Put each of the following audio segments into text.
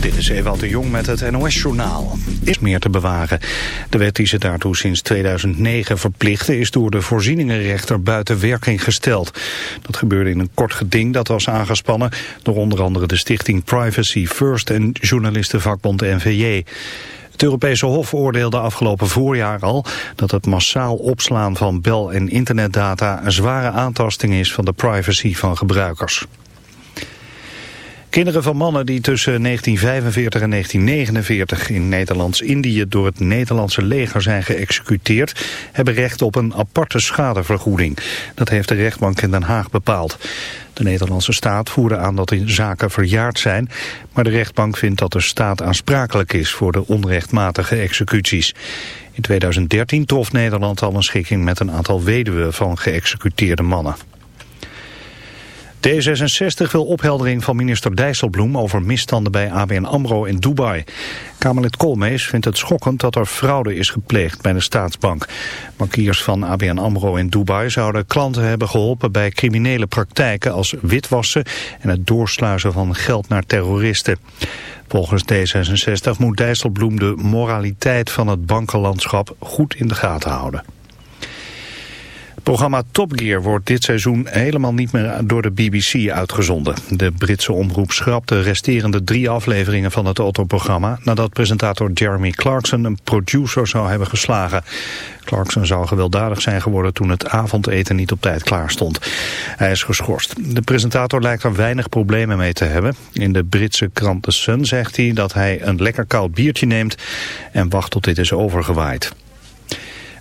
Dit is Ewald de Jong met het NOS-journaal. Is meer te bewaren. De wet die ze daartoe sinds 2009 verplichten... is door de voorzieningenrechter buiten werking gesteld. Dat gebeurde in een kort geding dat was aangespannen... door onder andere de stichting Privacy First... en journalistenvakbond NVJ. Het Europese Hof oordeelde afgelopen voorjaar al dat het massaal opslaan van bel- en internetdata een zware aantasting is van de privacy van gebruikers. Kinderen van mannen die tussen 1945 en 1949 in Nederlands-Indië door het Nederlandse leger zijn geëxecuteerd, hebben recht op een aparte schadevergoeding. Dat heeft de rechtbank in Den Haag bepaald. De Nederlandse staat voerde aan dat de zaken verjaard zijn, maar de rechtbank vindt dat de staat aansprakelijk is voor de onrechtmatige executies. In 2013 trof Nederland al een schikking met een aantal weduwen van geëxecuteerde mannen. D66 wil opheldering van minister Dijsselbloem over misstanden bij ABN AMRO in Dubai. Kamerlid Koolmees vindt het schokkend dat er fraude is gepleegd bij de staatsbank. Bankiers van ABN AMRO in Dubai zouden klanten hebben geholpen bij criminele praktijken als witwassen en het doorsluizen van geld naar terroristen. Volgens D66 moet Dijsselbloem de moraliteit van het bankenlandschap goed in de gaten houden. Het programma Top Gear wordt dit seizoen helemaal niet meer door de BBC uitgezonden. De Britse omroep schrapt de resterende drie afleveringen van het autoprogramma... nadat presentator Jeremy Clarkson een producer zou hebben geslagen. Clarkson zou gewelddadig zijn geworden toen het avondeten niet op tijd klaar stond. Hij is geschorst. De presentator lijkt er weinig problemen mee te hebben. In de Britse krant The Sun zegt hij dat hij een lekker koud biertje neemt... en wacht tot dit is overgewaaid.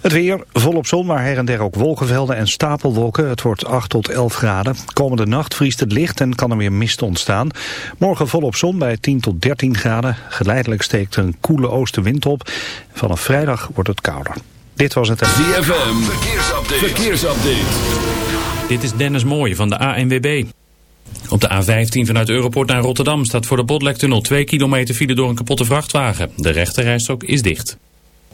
Het weer, volop zon, maar her en der ook wolkenvelden en stapelwolken. Het wordt 8 tot 11 graden. Komende nacht vriest het licht en kan er weer mist ontstaan. Morgen volop zon bij 10 tot 13 graden. Geleidelijk steekt een koele oostenwind op. Vanaf vrijdag wordt het kouder. Dit was het... ZFM, verkeersupdate. verkeersupdate. Dit is Dennis Mooij van de ANWB. Op de A15 vanuit Europort naar Rotterdam staat voor de Botlektunnel 2 kilometer file door een kapotte vrachtwagen. De rechterrijstrook is dicht.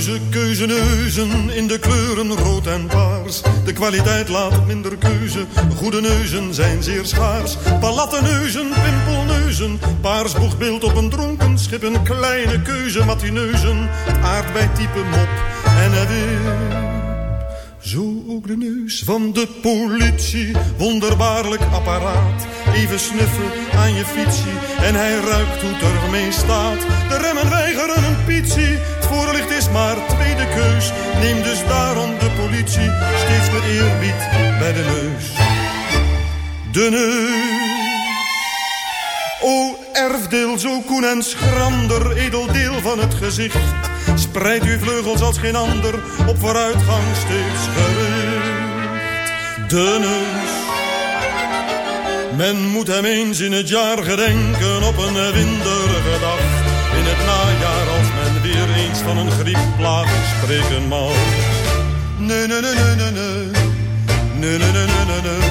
Is reuze keuze neuzen in de kleuren rood en paars. De kwaliteit laat minder keuze, goede neuzen zijn zeer schaars. Palatteneuzen, pimpelneuzen, paars boegbeeld op een dronken schip. Een kleine keuze matineuzen, aardbeitype mop en het wip. Zo ook de neus van de politie, wonderbaarlijk apparaat. Even snuffen aan je fietsie en hij ruikt hoe het ermee staat. De remmen weigeren een pietsie, het voorlicht is maar tweede keus. Neem dus daarom de politie steeds met eerbied bij de neus. De neus. O erfdeel zo koen en schrander, edel deel van het gezicht. Rijdt uw vleugels als geen ander, op vooruitgang steeds gericht. De neus. Men moet hem eens in het jaar gedenken op een winderige dag. In het najaar als men weer eens van een griepplaag spreken mag. Nee, nee, nee, nee, nee, nee. Nee, nee, nee, nee, nee, nee.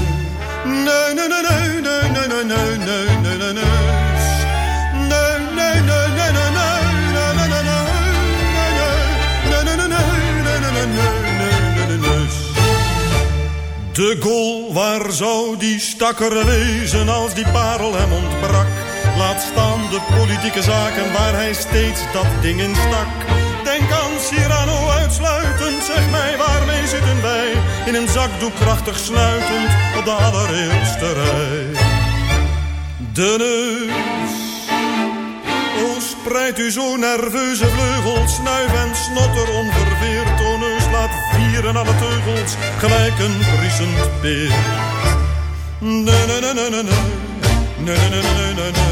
Nee, nee, nee, nee, nee, nee, nee, nee, nee, nee. De goal, waar zou die stakker wezen als die parel hem ontbrak? Laat staan de politieke zaken waar hij steeds dat ding in stak. Denk aan Cyrano uitsluitend, zeg mij waarmee zitten wij? In een zakdoek krachtig sluitend op de allereerste rij. De neus, o spreidt u zo nerveuze vleugels, snuif en snotter onverveerd dieren aan de teugels, gelijk een briesend beer. Nee, nee, nee, nee, nee, nee, nee, nee, nee, nee,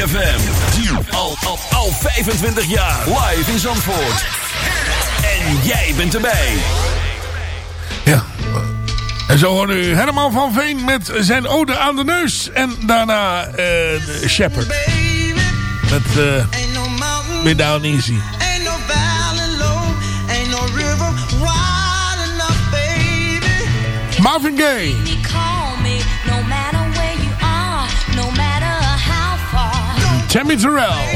ZFM. Al, al, al 25 jaar. Live in Zandvoort. En jij bent erbij. Ja. En zo hoorde u Herman van Veen met zijn ode aan de neus. En daarna eh de Shepherd. Met eh Be Down Easy. Ain't no Tammy Terrell.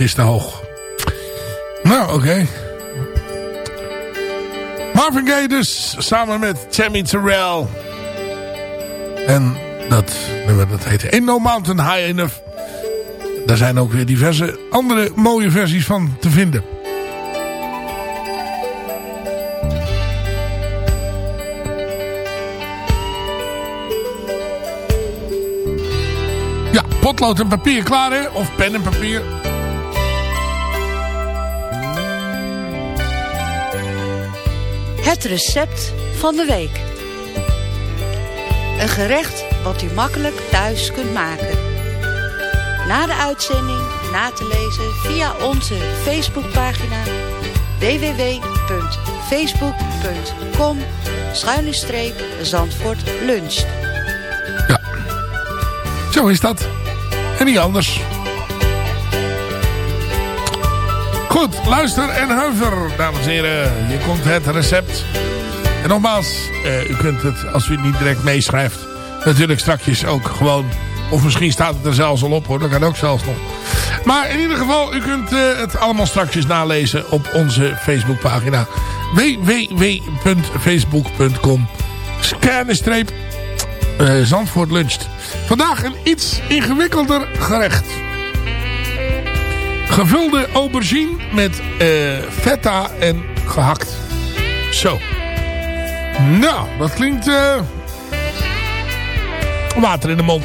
Is te hoog. Nou, oké. Marvin Gaye dus, samen met Tammy Terrell. En dat dat heet Ain't No Mountain High Enough. Daar zijn ook weer diverse andere mooie versies van te vinden. Ja, potlood en papier klaar hè? Of pen en papier. Het recept van de week. Een gerecht wat u makkelijk thuis kunt maken. Na de uitzending na te lezen via onze Facebookpagina www.facebook.com Zandvoort luncht. Zo is dat. En niet anders. Goed, luister en huiver, dames en heren. Hier komt het recept. En nogmaals, eh, u kunt het, als u het niet direct meeschrijft... natuurlijk strakjes ook gewoon... of misschien staat het er zelfs al op, hoor. Dat kan ook zelfs nog. Maar in ieder geval, u kunt eh, het allemaal strakjes nalezen... op onze Facebookpagina. www.facebook.com Scannerstreep eh, luncht. Vandaag een iets ingewikkelder gerecht. Gevulde aubergine met eh, feta en gehakt. Zo. Nou, dat klinkt... eh, water in de mond.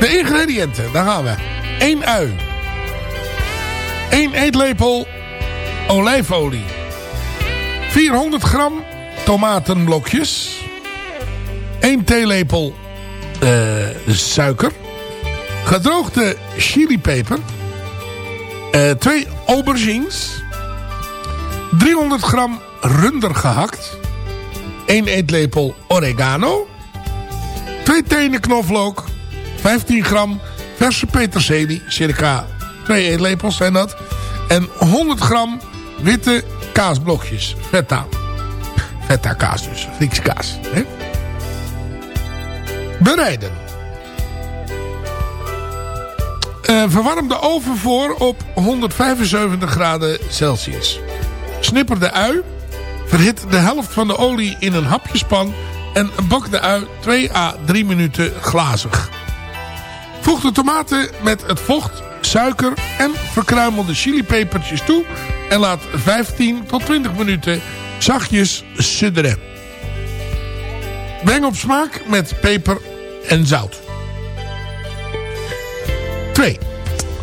De ingrediënten, daar gaan we. 1 ui. 1 eetlepel olijfolie. 400 gram tomatenblokjes. 1 theelepel eh, suiker. Gedroogde chilipeper. eh 2 aubergines. 300 gram runder gehakt. 1 eetlepel oregano. 2 tenen knoflook. 15 gram verse peterselie. Circa 2 eetlepels zijn dat. En 100 gram witte kaasblokjes. Feta. Feta kaas dus. Griekse kaas. Hè? Bereiden. Eh, verwarm de oven voor op 175 graden Celsius. Snipper de ui. Verhit de helft van de olie in een hapjespan. En bak de ui 2 à 3 minuten glazig. Voeg de tomaten met het vocht, suiker en verkruimelde chilipepertjes toe. En laat 15 tot 20 minuten zachtjes sudderen. Breng op smaak met peper en zout. 2.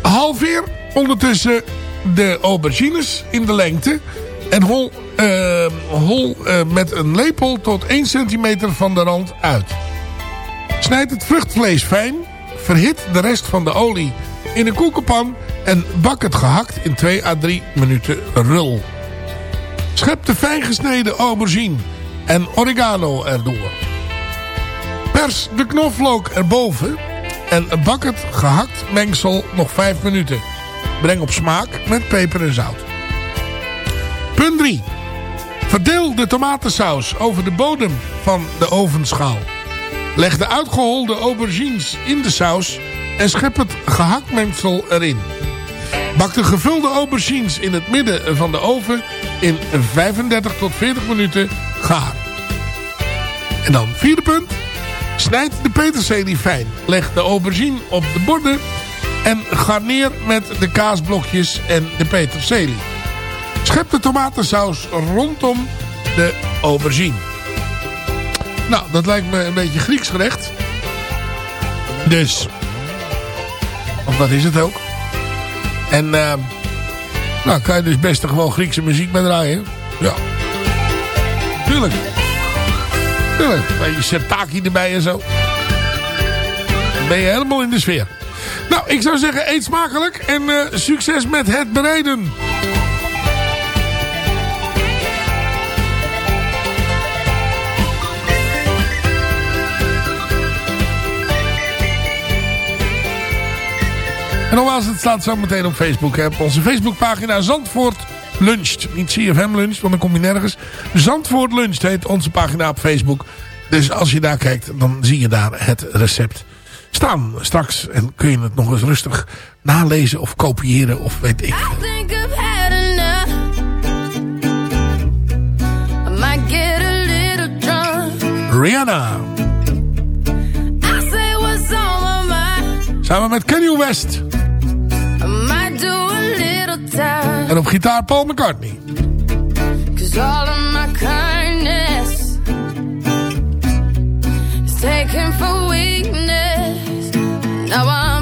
Halveer ondertussen de aubergines in de lengte. En hol, eh, hol eh, met een lepel tot 1 centimeter van de rand uit. Snijd het vruchtvlees fijn. Verhit de rest van de olie in een koekenpan. En bak het gehakt in 2 à 3 minuten rul. Schep de fijn gesneden aubergine en oregano erdoor. Pers de knoflook erboven en bak het gehakt mengsel nog 5 minuten. Breng op smaak met peper en zout. Punt 3. Verdeel de tomatensaus over de bodem van de ovenschaal. Leg de uitgeholde aubergines in de saus en schep het gehaktmengsel erin. Bak de gevulde aubergines in het midden van de oven in 35 tot 40 minuten gaar. En dan vierde punt. Snijd de peterselie fijn. Leg de aubergine op de borden en garneer met de kaasblokjes en de peterselie. Schep de tomatensaus rondom de aubergine. Nou, dat lijkt me een beetje Grieks gerecht. Dus. Of dat is het ook. En eh, nou kan je dus best gewoon Griekse muziek bij draaien. Ja. Tuurlijk. Tuurlijk. Een beetje erbij en zo. Dan ben je helemaal in de sfeer. Nou, ik zou zeggen, eet smakelijk en eh, succes met het bereiden. En nogmaals, het staat zo meteen op Facebook. Hè. Op onze Facebookpagina Zandvoort Luncht. Niet CFM Luncht, want dan kom je nergens. Zandvoort Luncht heet onze pagina op Facebook. Dus als je daar kijkt, dan zie je daar het recept staan straks. En kun je het nog eens rustig nalezen of kopiëren of weet ik. Rihanna. Samen met Kanye West. En op gitaar Paul McCartney. Cause all of my kindness is taken for weakness. Now I'm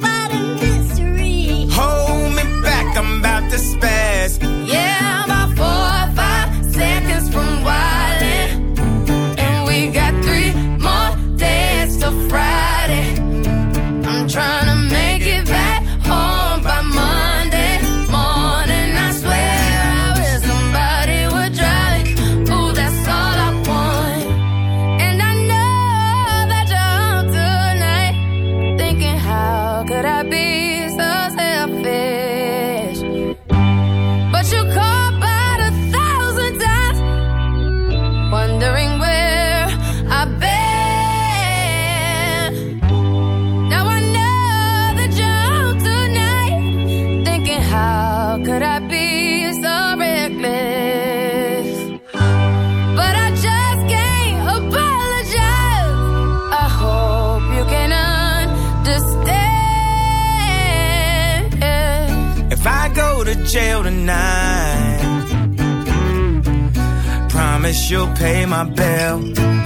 You'll pay my bill.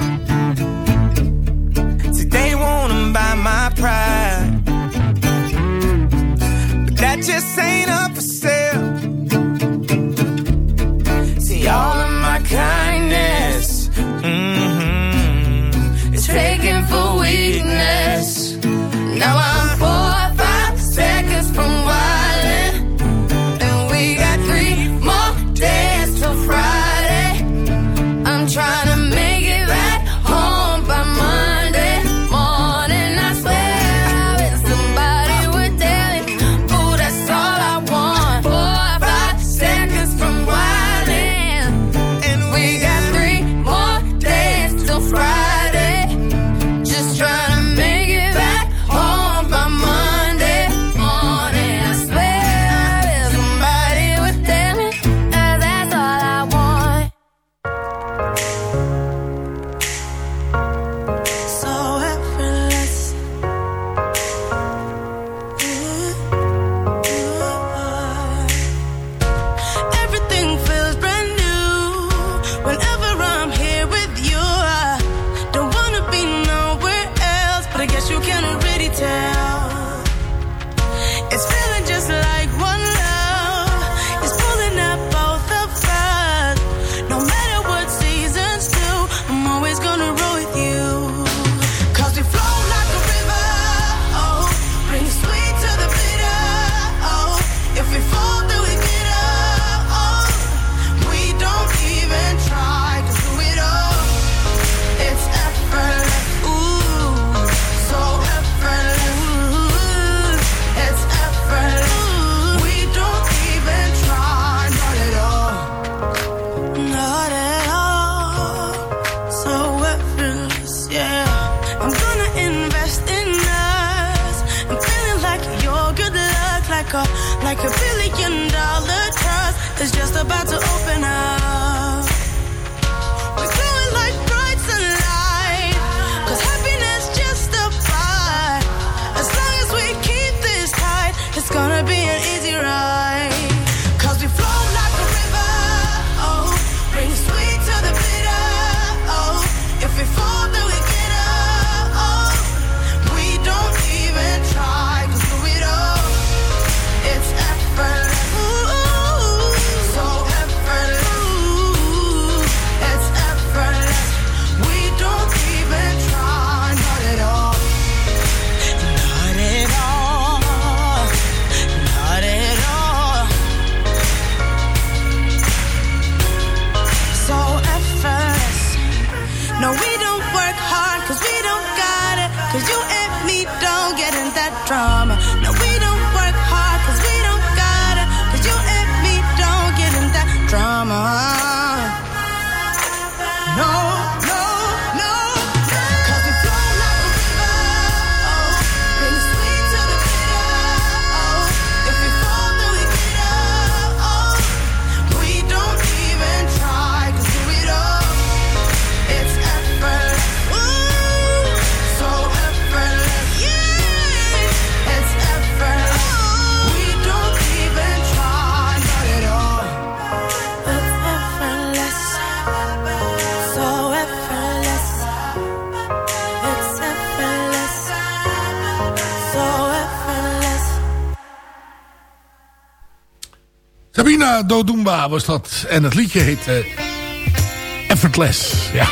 Dodumba, was dat. En het liedje heet eh, Effortless. Ja.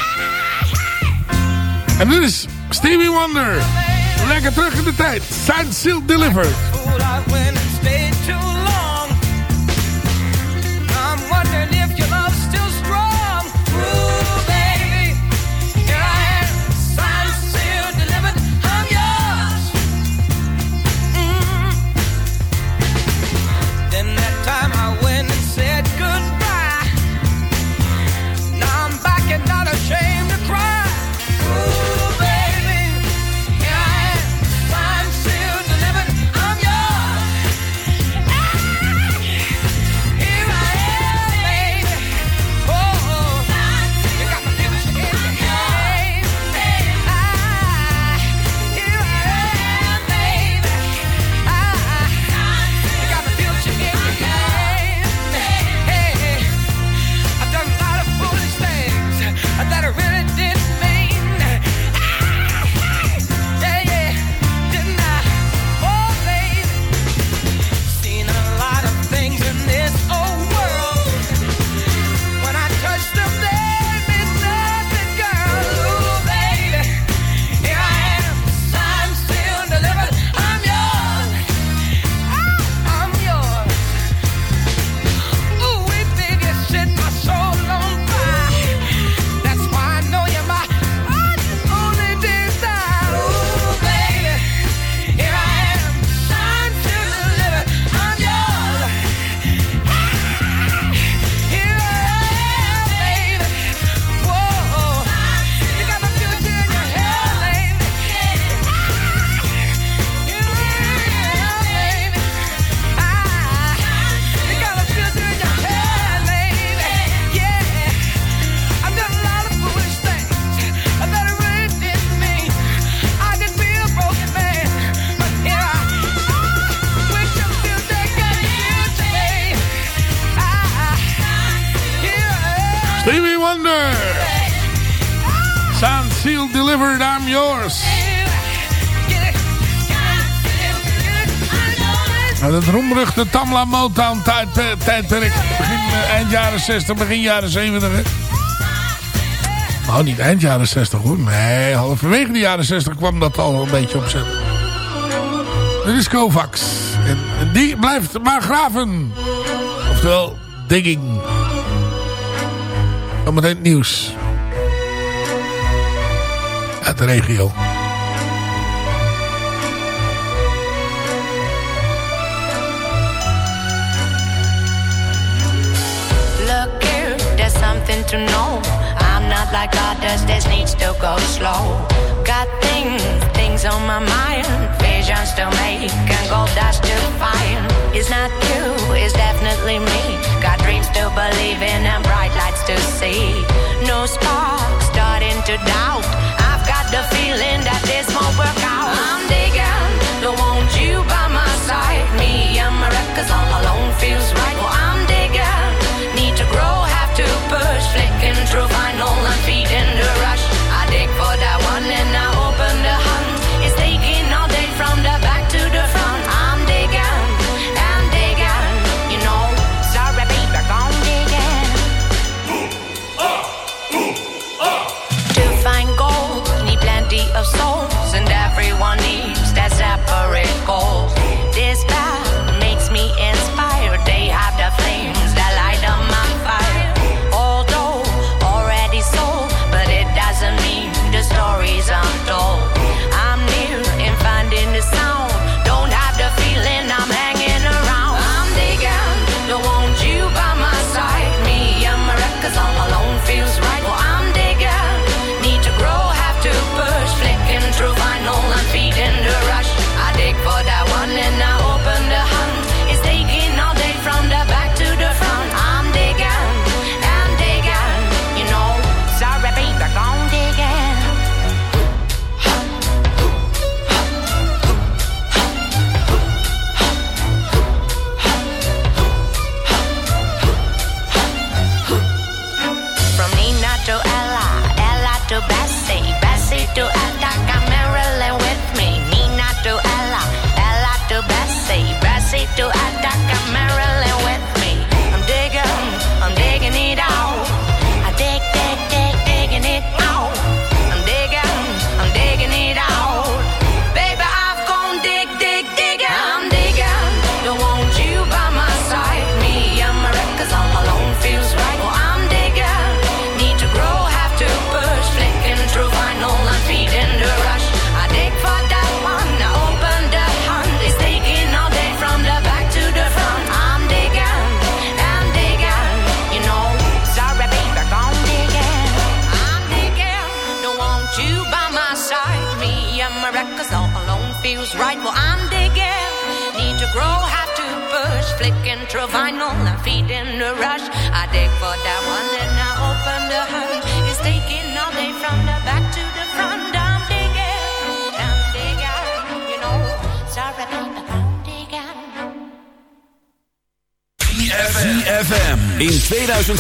En dit is Stevie Wonder. Lekker terug in de tijd. Signed, sealed, delivered. Seal Delivered, I'm Yours. Het nou, roemruchte Tamla Motown tijdperk. Eh, begin, eh, eind jaren 60, begin jaren 70. Maar niet eind jaren 60 hoor. Nee, halverwege de jaren 60 kwam dat al een beetje opzet. Dit is Kovacs. En, die blijft maar graven. Oftewel, digging. Zometeen het nieuws uit de regio. Look here, there's something to know. I'm not like others, this needs to go slow. Got things, things on my mind. Visions to make and gold dust to find. It's not you, it's definitely me. To believe in and bright lights to see. No spark, starting to doubt. I've got the feeling that this won't work out. I'm digging, don't want you by my side. Me and my records all alone feels right. Well, I'm digging, need to grow, have to push. Flicking through vinyl and feeding the rush. I dig for that one and I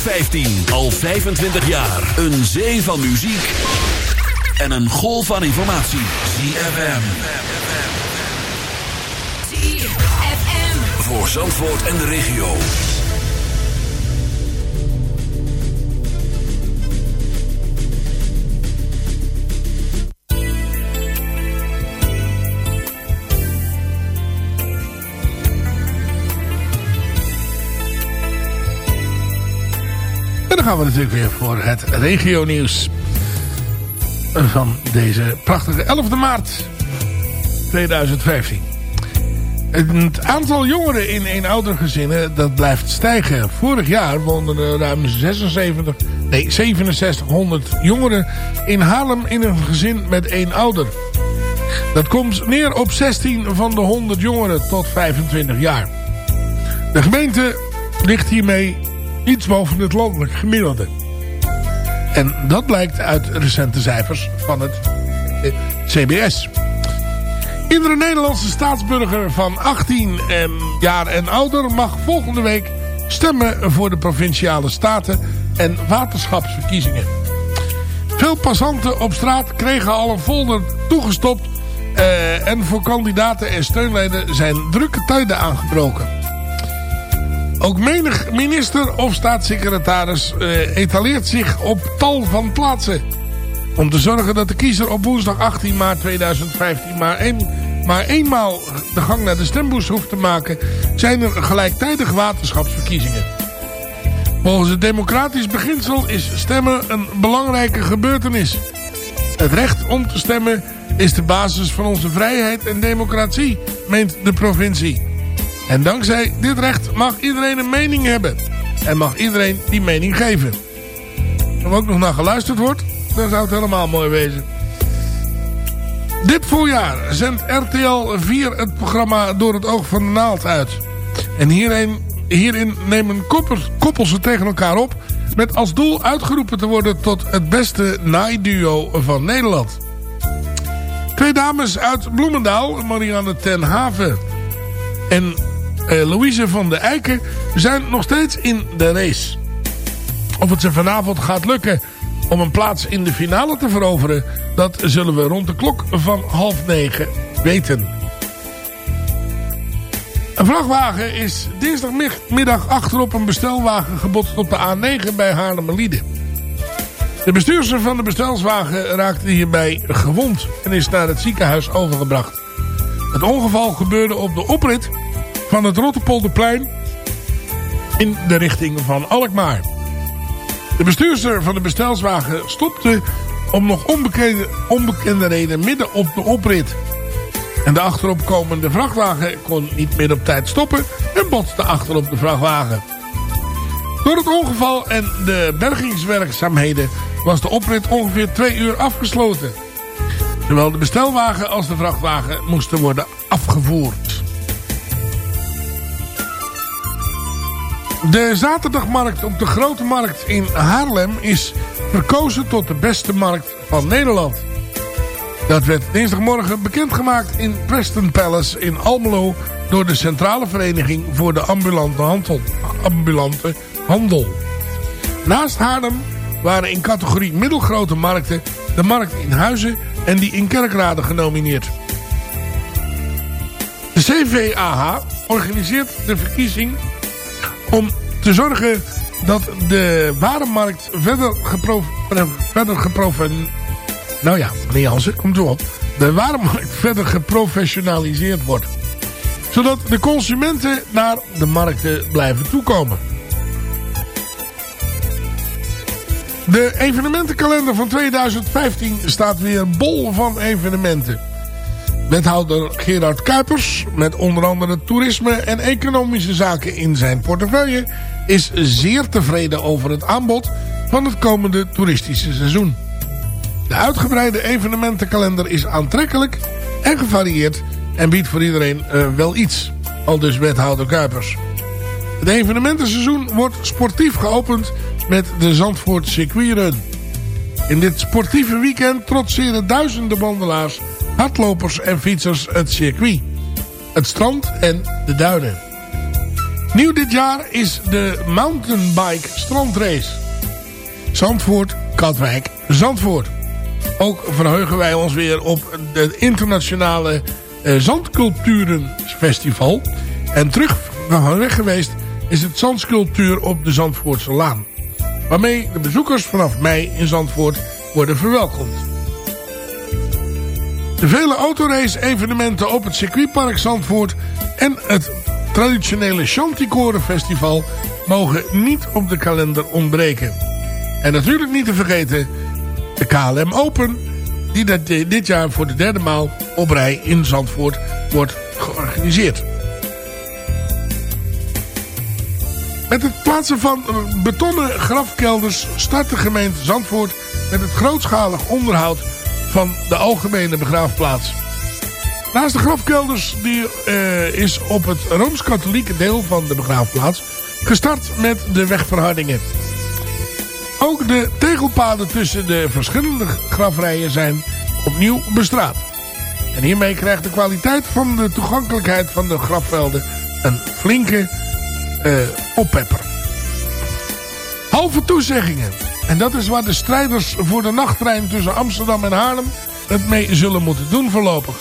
2015 al 25 jaar. Een zee van muziek en een golf van informatie. ZFM. Voor Zandvoort en de regio. Dan gaan we natuurlijk weer voor het regionieuws van deze prachtige 11 maart 2015. Het aantal jongeren in eenoudergezinnen dat blijft stijgen. Vorig jaar woonden er ruim 76, nee, 6700 jongeren in Haarlem in een gezin met één ouder. Dat komt neer op 16 van de 100 jongeren tot 25 jaar. De gemeente ligt hiermee iets boven het landelijk gemiddelde. En dat blijkt uit recente cijfers van het CBS. Iedere Nederlandse staatsburger van 18 en jaar en ouder mag volgende week stemmen voor de provinciale staten en waterschapsverkiezingen. Veel passanten op straat kregen al een folder toegestopt eh, en voor kandidaten en steunleden zijn drukke tijden aangebroken. Ook menig minister of staatssecretaris eh, etaleert zich op tal van plaatsen. Om te zorgen dat de kiezer op woensdag 18 maart 2015 maar, één, maar eenmaal de gang naar de stembus hoeft te maken... zijn er gelijktijdig waterschapsverkiezingen. Volgens het democratisch beginsel is stemmen een belangrijke gebeurtenis. Het recht om te stemmen is de basis van onze vrijheid en democratie, meent de provincie. En dankzij dit recht mag iedereen een mening hebben. En mag iedereen die mening geven. Als er ook nog naar geluisterd wordt, dan zou het helemaal mooi wezen. Dit voorjaar zendt RTL 4 het programma Door het Oog van de Naald uit. En hierin, hierin nemen koppels, koppels het tegen elkaar op... met als doel uitgeroepen te worden tot het beste naaiduo van Nederland. Twee dames uit Bloemendaal, Marianne ten Haven en Louise van de Eiken... zijn nog steeds in de race. Of het ze vanavond gaat lukken om een plaats in de finale te veroveren... dat zullen we rond de klok van half negen weten. Een vrachtwagen is dinsdagmiddag achterop een bestelwagen gebotst op de A9 bij Haarlemmerliede. De bestuurster van de bestelwagen raakte hierbij gewond en is naar het ziekenhuis overgebracht. Het ongeval gebeurde op de oprit van het Rotterpolderplein in de richting van Alkmaar. De bestuurster van de bestelwagen stopte om nog onbekende, onbekende reden midden op de oprit. En de achteropkomende vrachtwagen kon niet meer op tijd stoppen en botste achterop de vrachtwagen. Door het ongeval en de bergingswerkzaamheden was de oprit ongeveer twee uur afgesloten. Zowel de bestelwagen als de vrachtwagen moesten worden afgevoerd. De zaterdagmarkt op de Grote Markt in Haarlem is verkozen tot de beste markt van Nederland. Dat werd dinsdagmorgen bekendgemaakt in Preston Palace in Almelo... door de Centrale Vereniging voor de Ambulante Handel. Ambulante handel. Naast Haarlem waren in categorie middelgrote markten... de markt in Huizen en die in Kerkrade genomineerd. De CVAH organiseert de verkiezing om te zorgen dat de warenmarkt verder, gepro verder geprofen... Nou ja, meneer Jansen, komt op. De warenmarkt verder geprofessionaliseerd wordt. Zodat de consumenten naar de markten blijven toekomen. De evenementenkalender van 2015 staat weer bol van evenementen. Wethouder Gerard Kuipers, met onder andere toerisme en economische zaken in zijn portefeuille, is zeer tevreden over het aanbod van het komende toeristische seizoen. De uitgebreide evenementenkalender is aantrekkelijk en gevarieerd en biedt voor iedereen eh, wel iets, al dus wethouder Kuipers. Het evenementenseizoen wordt sportief geopend met de Zandvoort Circuitrun. In dit sportieve weekend trotseren duizenden wandelaars, hardlopers en fietsers het circuit, het strand en de duinen. Nieuw dit jaar is de mountainbike strandrace. Zandvoort, Katwijk, Zandvoort. Ook verheugen wij ons weer op het internationale eh, Zandculturenfestival. En terug van weg geweest is het zandsculptuur op de Zandvoortse Laan. Waarmee de bezoekers vanaf mei in Zandvoort worden verwelkomd. De vele autorace evenementen op het circuitpark Zandvoort en het traditionele Chanticoren Festival mogen niet op de kalender ontbreken. En natuurlijk niet te vergeten de KLM Open, die dat- dit jaar voor de derde maal op rij in Zandvoort wordt georganiseerd. Met het plaatsen van betonnen grafkelders start de gemeente Zandvoort met het grootschalig onderhoud van de algemene begraafplaats. Naast de grafkelders die, eh, is op het Rooms-Katholieke deel van de begraafplaats gestart met de wegverhardingen. Ook de tegelpaden tussen de verschillende grafrijen zijn opnieuw bestraat. En hiermee krijgt de kwaliteit van de toegankelijkheid van de grafvelden een flinke eh, oppepper. Halve toezeggingen. En dat is waar de strijders voor de nachttrein tussen Amsterdam en Haarlem het mee zullen moeten doen voorlopig.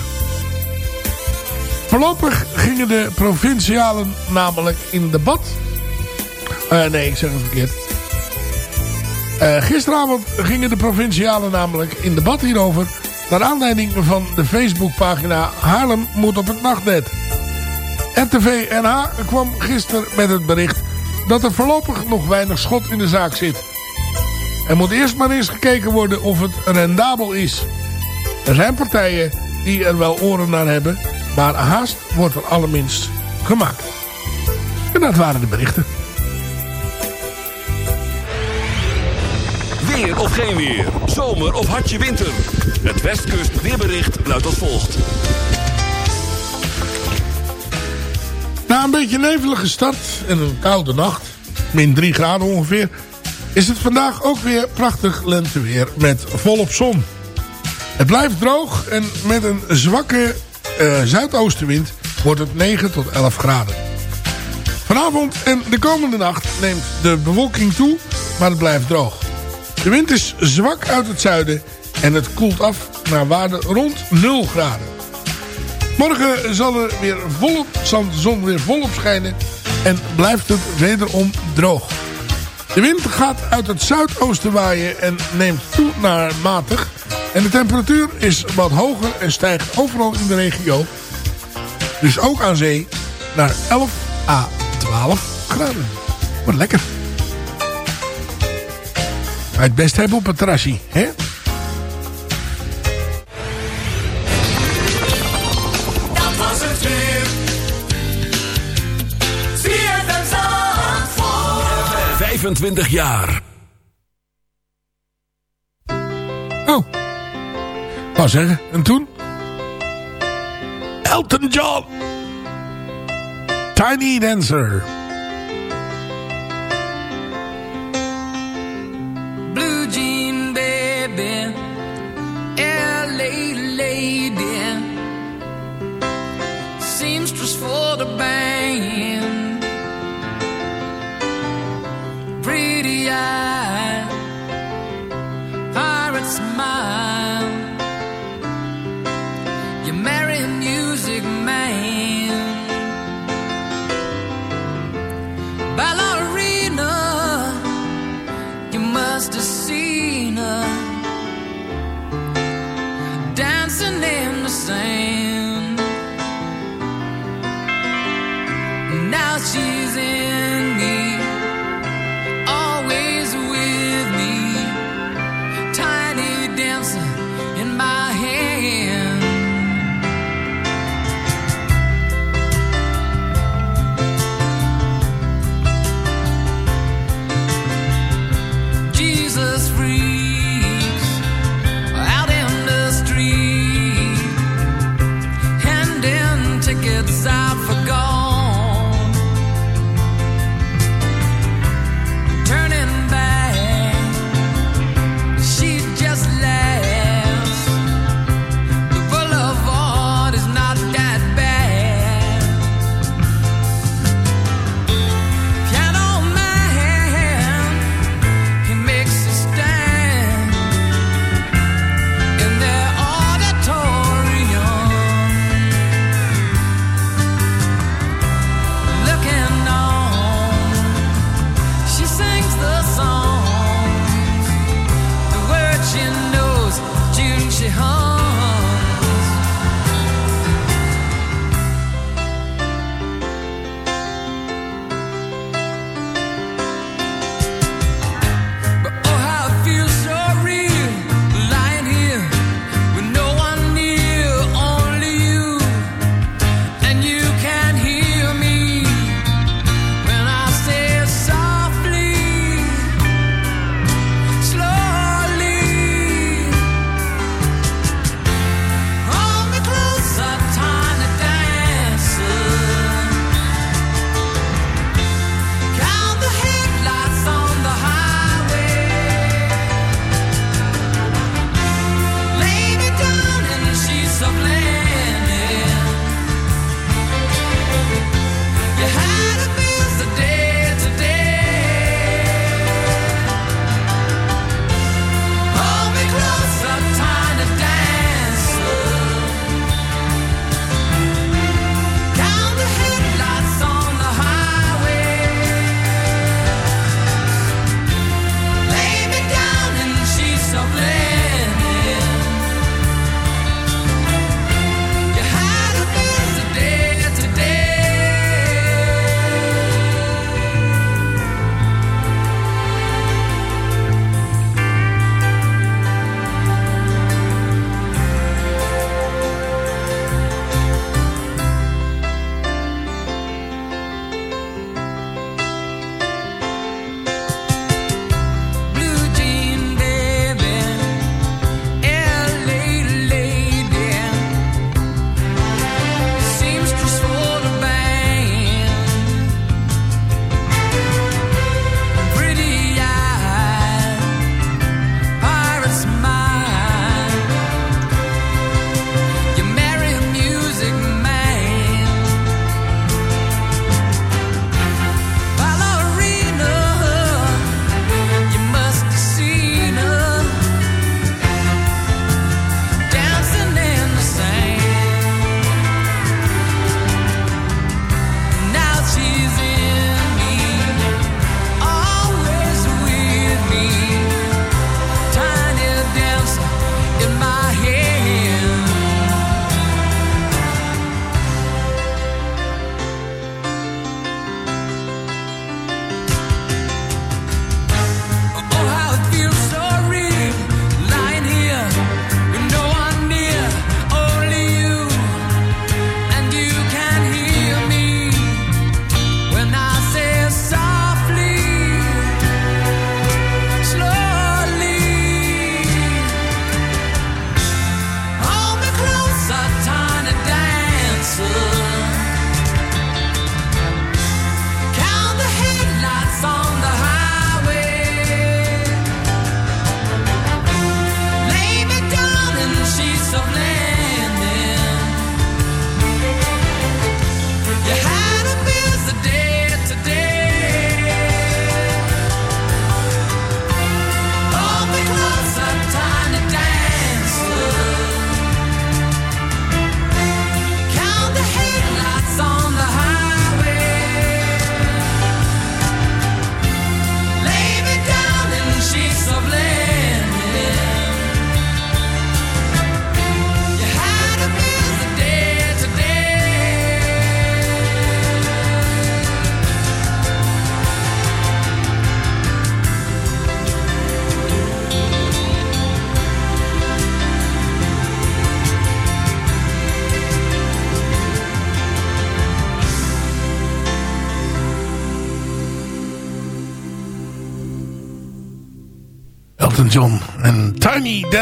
Voorlopig gingen de provincialen namelijk in debat. Eh, nee, ik zeg het verkeerd. Eh, gisteravond gingen de provincialen namelijk in debat hierover... naar aanleiding van de Facebookpagina Haarlem moet op het nachtnet. RTV NH kwam gisteren met het bericht dat er voorlopig nog weinig schot in de zaak zit. Er moet eerst maar eens gekeken worden of het rendabel is. Er zijn partijen die er wel oren naar hebben, maar haast wordt er allerminst gemaakt. En dat waren de berichten. Weer of geen weer. Zomer of hartje winter. Het Westkust weerbericht luidt als volgt. Na een beetje nevelige start en een koude nacht, min 3 graden ongeveer, is het vandaag ook weer prachtig lenteweer met volop zon. Het blijft droog en met een zwakke eh, zuidoostenwind wordt het 9 tot 11 graden. Vanavond en de komende nacht neemt de bewolking toe, maar het blijft droog. De wind is zwak uit het zuiden en het koelt af naar waarde rond 0 graden. Morgen zal, er weer volop, zon weer volop schijnen en blijft het wederom droog. De wind gaat uit het zuidoosten waaien en neemt toe naar matig. En de temperatuur is wat hoger en stijgt overal in de regio. Dus ook aan zee naar 11 à 12 graden. Wat lekker. Wij het best hebben op het terrasje, hè? 25 jaar. Oh. Wou zeggen, en toen? Elton John. Tiny Dancer. my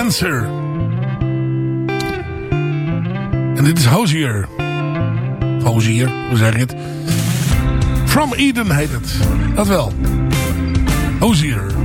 Dancer. En dit is Hozier. Hozier, hoe zeg je het? From Eden heet het. Dat wel. Hozier.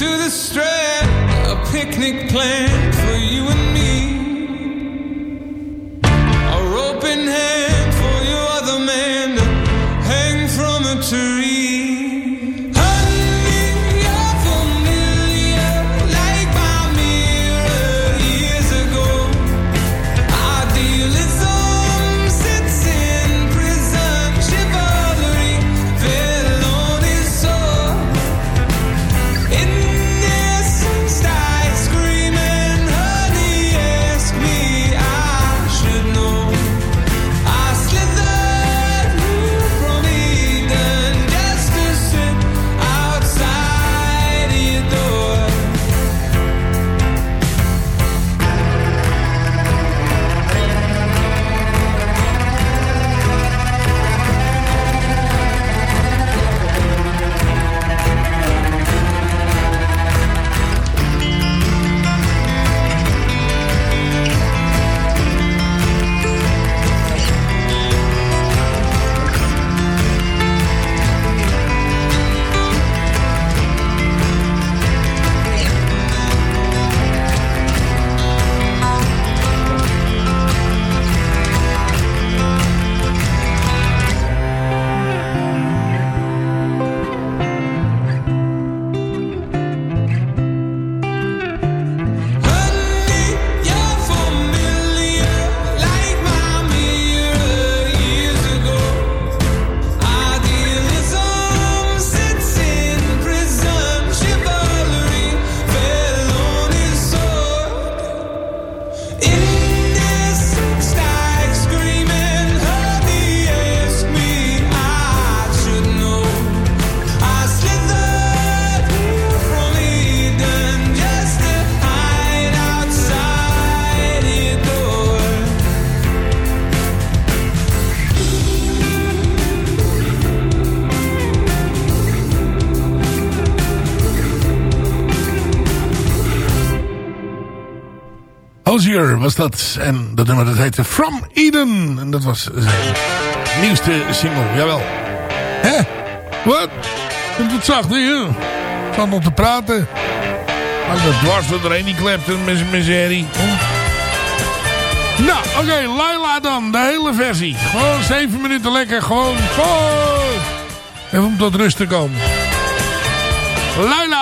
to the strand, a picnic planned for you and me. Was dat. En dat nummer dat heette From Eden. En dat was zijn nieuwste single. Jawel. Hè? Wat? Komt het zacht hier? Zat nog te praten. Als dat dwars door doorheen die klepten zijn. Nou, oké. Laila dan. De hele versie. Gewoon zeven minuten lekker. Gewoon. Gewoon. Even om tot rust te komen. Laila.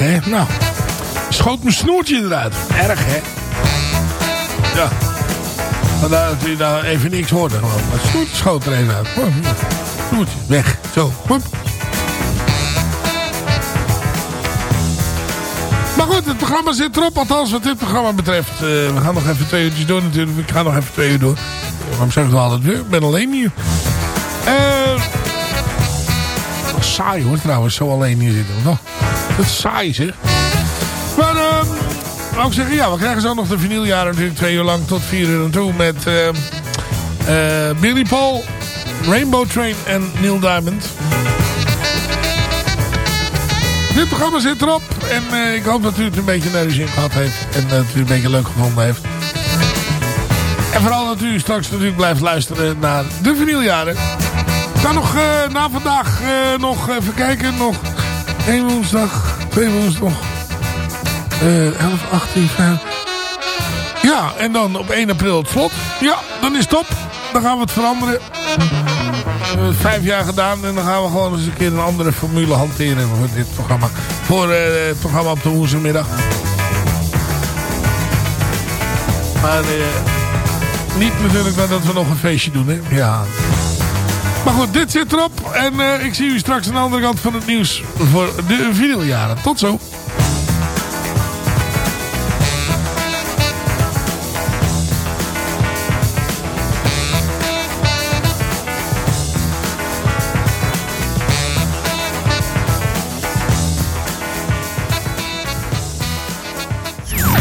Hè. Nou. Schoot mijn snoertje eruit. Erg, hè? Ja. Vandaar dat u daar even niks hoorde. Gewoon. Maar het snoertje schoot er even uit. Snoertje, weg. Zo, hup. Maar goed, het programma zit erop. Althans, wat dit programma betreft. Eh, we gaan nog even twee uurtjes door natuurlijk. Ik ga nog even twee uur door. Waarom zeg ik nou altijd weer? Ik ben alleen hier. Eh... saai hoor trouwens, zo alleen hier zitten. Oh, dat is saai zeg. Maar ehm wou ik zeggen, ja, we krijgen zo nog de vinyljaren natuurlijk twee uur lang tot vier uur aan toe. Met eh, Billy Paul, Rainbow Train en Neil Diamond. Dit programma zit erop. En eh, ik hoop dat u het een beetje naar uw zin gehad heeft. En dat u het een beetje leuk gevonden heeft. En vooral dat u straks natuurlijk blijft luisteren naar de vinyljaren. Ik ga nog eh, na vandaag nog even kijken. Nog één woensdag, twee woensdag. eh 11, 18, 5. Ja, en dan op 1 april het slot. Ja, dan is het op. Dan gaan we het veranderen. We hebben het vijf jaar gedaan en dan gaan we gewoon eens een keer een andere formule hanteren voor dit programma. Voor eh, het programma op de woensdagmiddag. Maar eh, niet natuurlijk nadat we nog een feestje doen, hè. Ja. Maar goed, dit zit erop. En eh, ik zie u straks aan de andere kant van het nieuws voor de vinyljaren. Tot zo.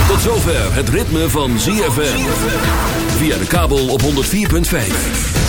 Tot zover het ritme van ZFM. Via de kabel op 104.5.